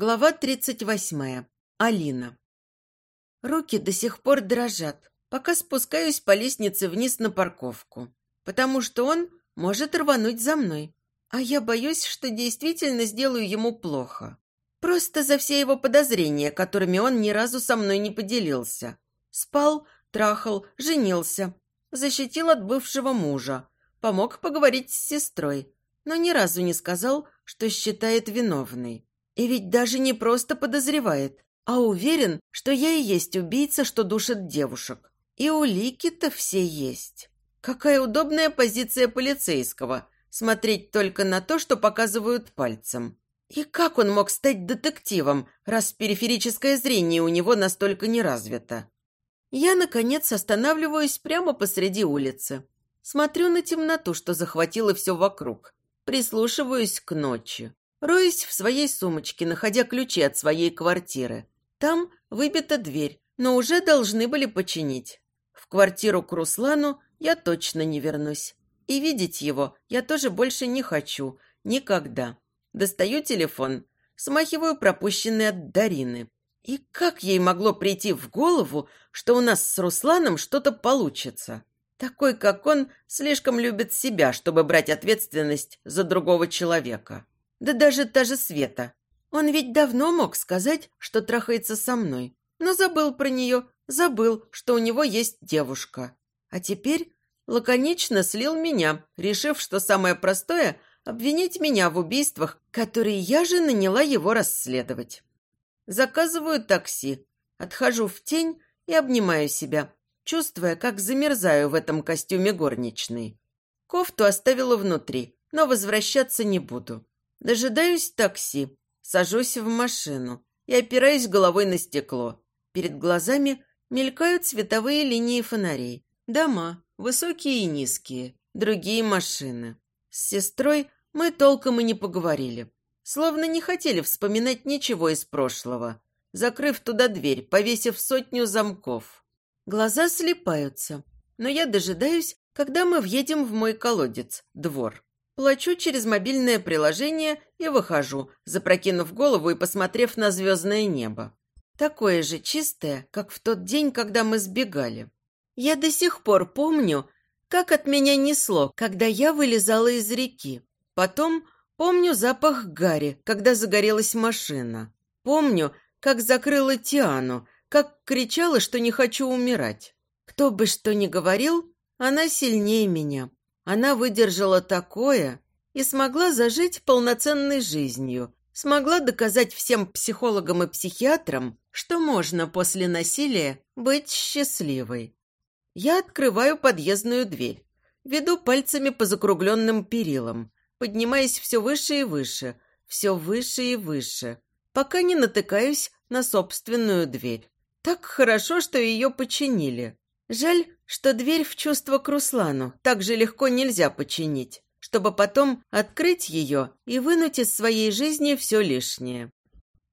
Глава 38. Алина. Руки до сих пор дрожат, пока спускаюсь по лестнице вниз на парковку, потому что он может рвануть за мной, а я боюсь, что действительно сделаю ему плохо. Просто за все его подозрения, которыми он ни разу со мной не поделился. Спал, трахал, женился, защитил от бывшего мужа, помог поговорить с сестрой, но ни разу не сказал, что считает виновной. И ведь даже не просто подозревает, а уверен, что я и есть убийца, что душит девушек. И улики-то все есть. Какая удобная позиция полицейского – смотреть только на то, что показывают пальцем. И как он мог стать детективом, раз периферическое зрение у него настолько не развито? Я, наконец, останавливаюсь прямо посреди улицы. Смотрю на темноту, что захватило все вокруг. Прислушиваюсь к ночи. Роюсь в своей сумочке, находя ключи от своей квартиры. Там выбита дверь, но уже должны были починить. В квартиру к Руслану я точно не вернусь. И видеть его я тоже больше не хочу. Никогда. Достаю телефон, смахиваю пропущенный от Дарины. И как ей могло прийти в голову, что у нас с Русланом что-то получится? Такой, как он, слишком любит себя, чтобы брать ответственность за другого человека. Да даже та же Света. Он ведь давно мог сказать, что трахается со мной, но забыл про нее, забыл, что у него есть девушка. А теперь лаконично слил меня, решив, что самое простое – обвинить меня в убийствах, которые я же наняла его расследовать. Заказываю такси, отхожу в тень и обнимаю себя, чувствуя, как замерзаю в этом костюме горничной. Кофту оставила внутри, но возвращаться не буду. Дожидаюсь такси, сажусь в машину и опираюсь головой на стекло. Перед глазами мелькают световые линии фонарей. Дома, высокие и низкие, другие машины. С сестрой мы толком и не поговорили. Словно не хотели вспоминать ничего из прошлого, закрыв туда дверь, повесив сотню замков. Глаза слепаются, но я дожидаюсь, когда мы въедем в мой колодец, двор. Плачу через мобильное приложение и выхожу, запрокинув голову и посмотрев на звездное небо. Такое же чистое, как в тот день, когда мы сбегали. Я до сих пор помню, как от меня несло, когда я вылезала из реки. Потом помню запах гари, когда загорелась машина. Помню, как закрыла Тиану, как кричала, что не хочу умирать. Кто бы что ни говорил, она сильнее меня. Она выдержала такое и смогла зажить полноценной жизнью, смогла доказать всем психологам и психиатрам, что можно после насилия быть счастливой. Я открываю подъездную дверь, веду пальцами по закругленным перилам, поднимаясь все выше и выше, все выше и выше, пока не натыкаюсь на собственную дверь. Так хорошо, что ее починили. Жаль, что дверь в чувство к Руслану так же легко нельзя починить, чтобы потом открыть ее и вынуть из своей жизни все лишнее.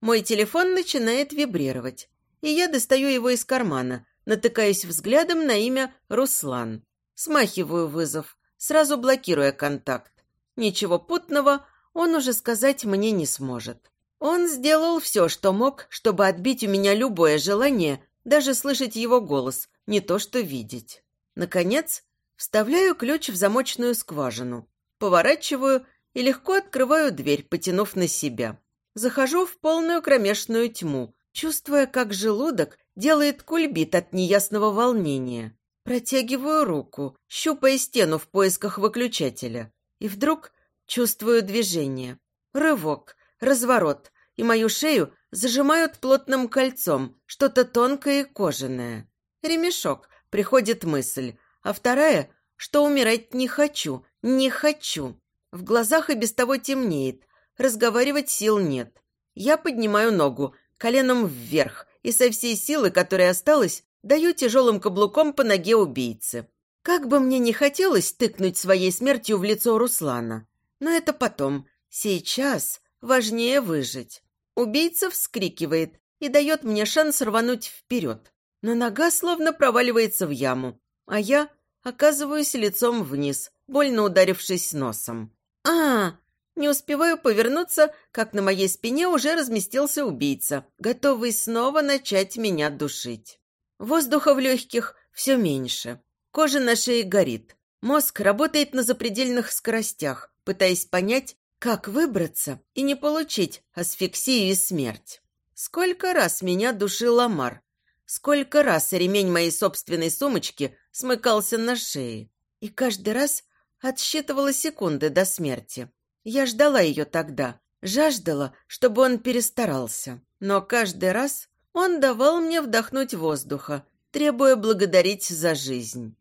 Мой телефон начинает вибрировать, и я достаю его из кармана, натыкаясь взглядом на имя Руслан. Смахиваю вызов, сразу блокируя контакт. Ничего путного он уже сказать мне не сможет. Он сделал все, что мог, чтобы отбить у меня любое желание даже слышать его голос, не то что видеть. Наконец, вставляю ключ в замочную скважину, поворачиваю и легко открываю дверь, потянув на себя. Захожу в полную кромешную тьму, чувствуя, как желудок делает кульбит от неясного волнения. Протягиваю руку, щупая стену в поисках выключателя. И вдруг чувствую движение. Рывок, разворот, и мою шею зажимают плотным кольцом, что-то тонкое и кожаное. Ремешок, приходит мысль, а вторая, что умирать не хочу, не хочу. В глазах и без того темнеет, разговаривать сил нет. Я поднимаю ногу, коленом вверх, и со всей силы, которая осталась, даю тяжелым каблуком по ноге убийцы. Как бы мне не хотелось тыкнуть своей смертью в лицо Руслана. Но это потом. Сейчас важнее выжить. Убийца вскрикивает и дает мне шанс рвануть вперед. Но нога словно проваливается в яму, а я оказываюсь лицом вниз, больно ударившись носом. а, Не успеваю повернуться, как на моей спине уже разместился убийца, готовый снова начать меня душить. Воздуха в легких все меньше. Кожа на шее горит. Мозг работает на запредельных скоростях, пытаясь понять, как выбраться и не получить асфиксию и смерть. Сколько раз меня душил Ламар. Сколько раз ремень моей собственной сумочки смыкался на шее. И каждый раз отсчитывала секунды до смерти. Я ждала ее тогда, жаждала, чтобы он перестарался. Но каждый раз он давал мне вдохнуть воздуха, требуя благодарить за жизнь.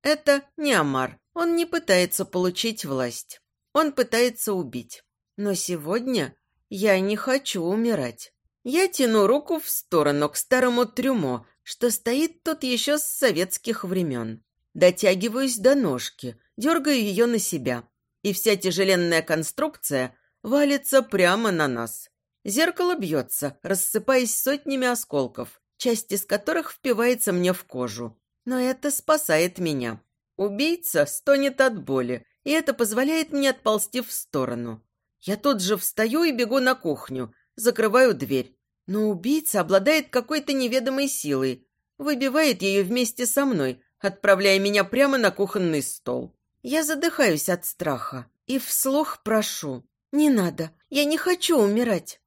Это не Амар. Он не пытается получить власть. Он пытается убить. Но сегодня я не хочу умирать. Я тяну руку в сторону к старому трюмо, что стоит тут еще с советских времен. Дотягиваюсь до ножки, дергаю ее на себя и вся тяжеленная конструкция валится прямо на нас. Зеркало бьется, рассыпаясь сотнями осколков, часть из которых впивается мне в кожу. Но это спасает меня. Убийца стонет от боли, и это позволяет мне отползти в сторону. Я тут же встаю и бегу на кухню, закрываю дверь. Но убийца обладает какой-то неведомой силой, выбивает ее вместе со мной, отправляя меня прямо на кухонный стол. Я задыхаюсь от страха и вслух прошу. «Не надо, я не хочу умирать».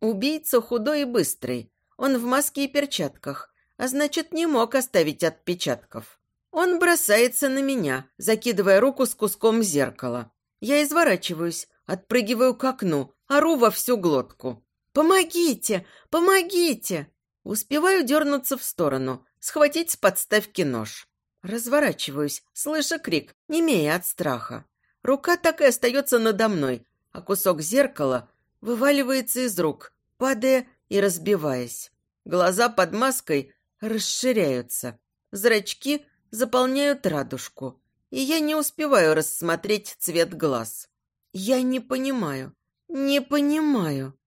Убийца худой и быстрый. Он в маске и перчатках, а значит, не мог оставить отпечатков. Он бросается на меня, закидывая руку с куском зеркала. Я изворачиваюсь, отпрыгиваю к окну, ору во всю глотку. «Помогите! Помогите!» Успеваю дернуться в сторону, схватить с подставки нож. Разворачиваюсь, слыша крик, немея от страха. Рука так и остается надо мной, а кусок зеркала вываливается из рук, падая и разбиваясь. Глаза под маской расширяются. Зрачки заполняют радужку, и я не успеваю рассмотреть цвет глаз. Я не понимаю, не понимаю.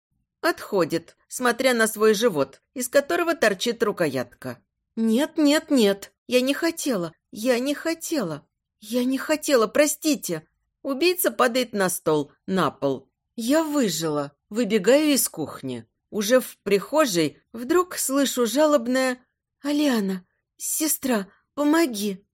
Отходит, смотря на свой живот, из которого торчит рукоятка. «Нет, нет, нет!» Я не хотела, я не хотела, я не хотела, простите. Убийца падает на стол, на пол. Я выжила, выбегаю из кухни. Уже в прихожей вдруг слышу жалобное «Алиана, сестра, помоги!»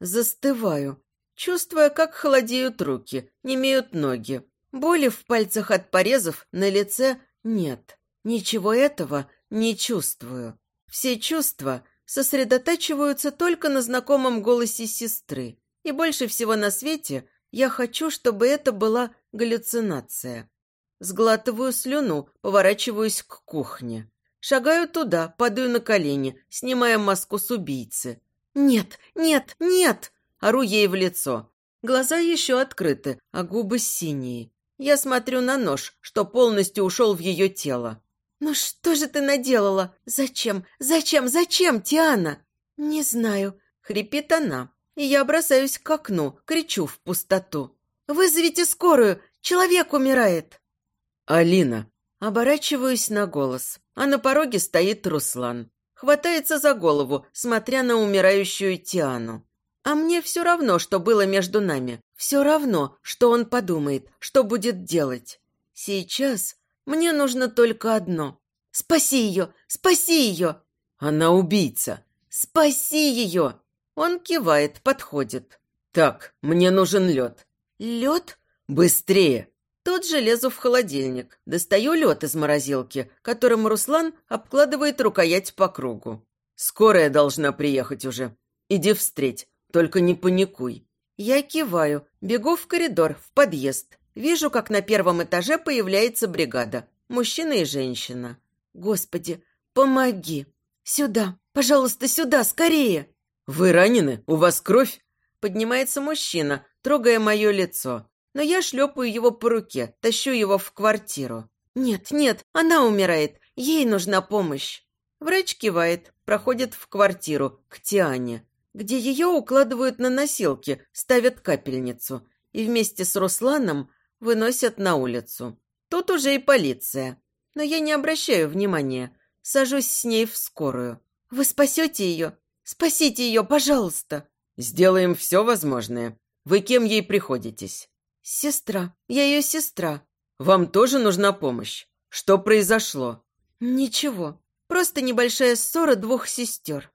Застываю, чувствуя, как холодеют руки, немеют ноги. Боли в пальцах от порезов на лице нет. Ничего этого не чувствую. Все чувства сосредотачиваются только на знакомом голосе сестры. И больше всего на свете я хочу, чтобы это была галлюцинация. Сглатываю слюну, поворачиваюсь к кухне. Шагаю туда, падаю на колени, снимая маску с убийцы. «Нет, нет, нет!» Ору ей в лицо. Глаза еще открыты, а губы синие. Я смотрю на нож, что полностью ушел в ее тело. «Ну что же ты наделала? Зачем? Зачем? Зачем, Тиана?» «Не знаю», — хрипит она. И я бросаюсь к окну, кричу в пустоту. «Вызовите скорую! Человек умирает!» «Алина!» Оборачиваюсь на голос, а на пороге стоит Руслан. Хватается за голову, смотря на умирающую Тиану. А мне все равно, что было между нами. Все равно, что он подумает, что будет делать. Сейчас мне нужно только одно. Спаси ее! Спаси ее!» «Она убийца!» «Спаси ее!» Он кивает, подходит. «Так, мне нужен лед». «Лед?» «Быстрее!» Тут же лезу в холодильник, достаю лед из морозилки, которым Руслан обкладывает рукоять по кругу. «Скорая должна приехать уже. Иди встреть, только не паникуй». Я киваю, бегу в коридор, в подъезд. Вижу, как на первом этаже появляется бригада. Мужчина и женщина. Господи, помоги! Сюда! Пожалуйста, сюда, скорее! Вы ранены? У вас кровь? Поднимается мужчина, трогая мое лицо. Но я шлепаю его по руке, тащу его в квартиру. Нет, нет, она умирает. Ей нужна помощь. Врач кивает, проходит в квартиру, к Тиане, где ее укладывают на носилки, ставят капельницу. И вместе с Русланом выносят на улицу. Тут уже и полиция. Но я не обращаю внимания. Сажусь с ней в скорую. Вы спасете ее? Спасите ее, пожалуйста. Сделаем все возможное. Вы кем ей приходитесь? «Сестра. Я ее сестра». «Вам тоже нужна помощь? Что произошло?» «Ничего. Просто небольшая ссора двух сестер».